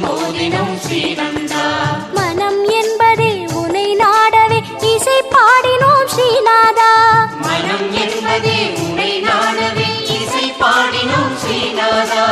ஓதினம் மனம் என்பதே உனை நாடவே இசை நாடவே இசை பாடினோம் ஸ்ரீநாதா.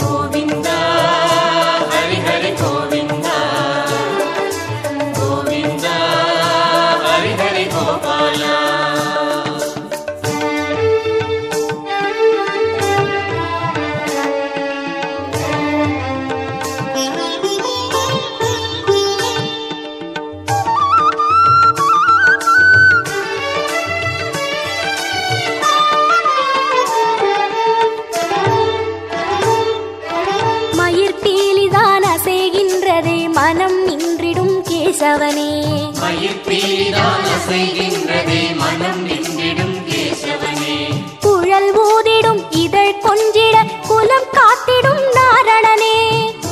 गोविन्द गोविन्द गोविन्द गोवि மனம் நின்றிடும் கேசவனே. மனம் நின்றிடும் கேசவனே. குழல் ஊதிடும் இதழ் கொஞ்சிட குலம் காத்திடும் நாரணனே.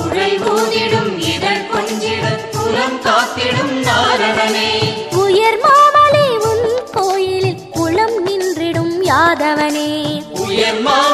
குழல் ஊதிடும் இதழ் கொஞ்சிட குலம் காத்திடும் நாரணனே. உயர் மாமலை உன் கோயிலில் குளம் நின்றிடும் யாதவனே. உயர் மாமலை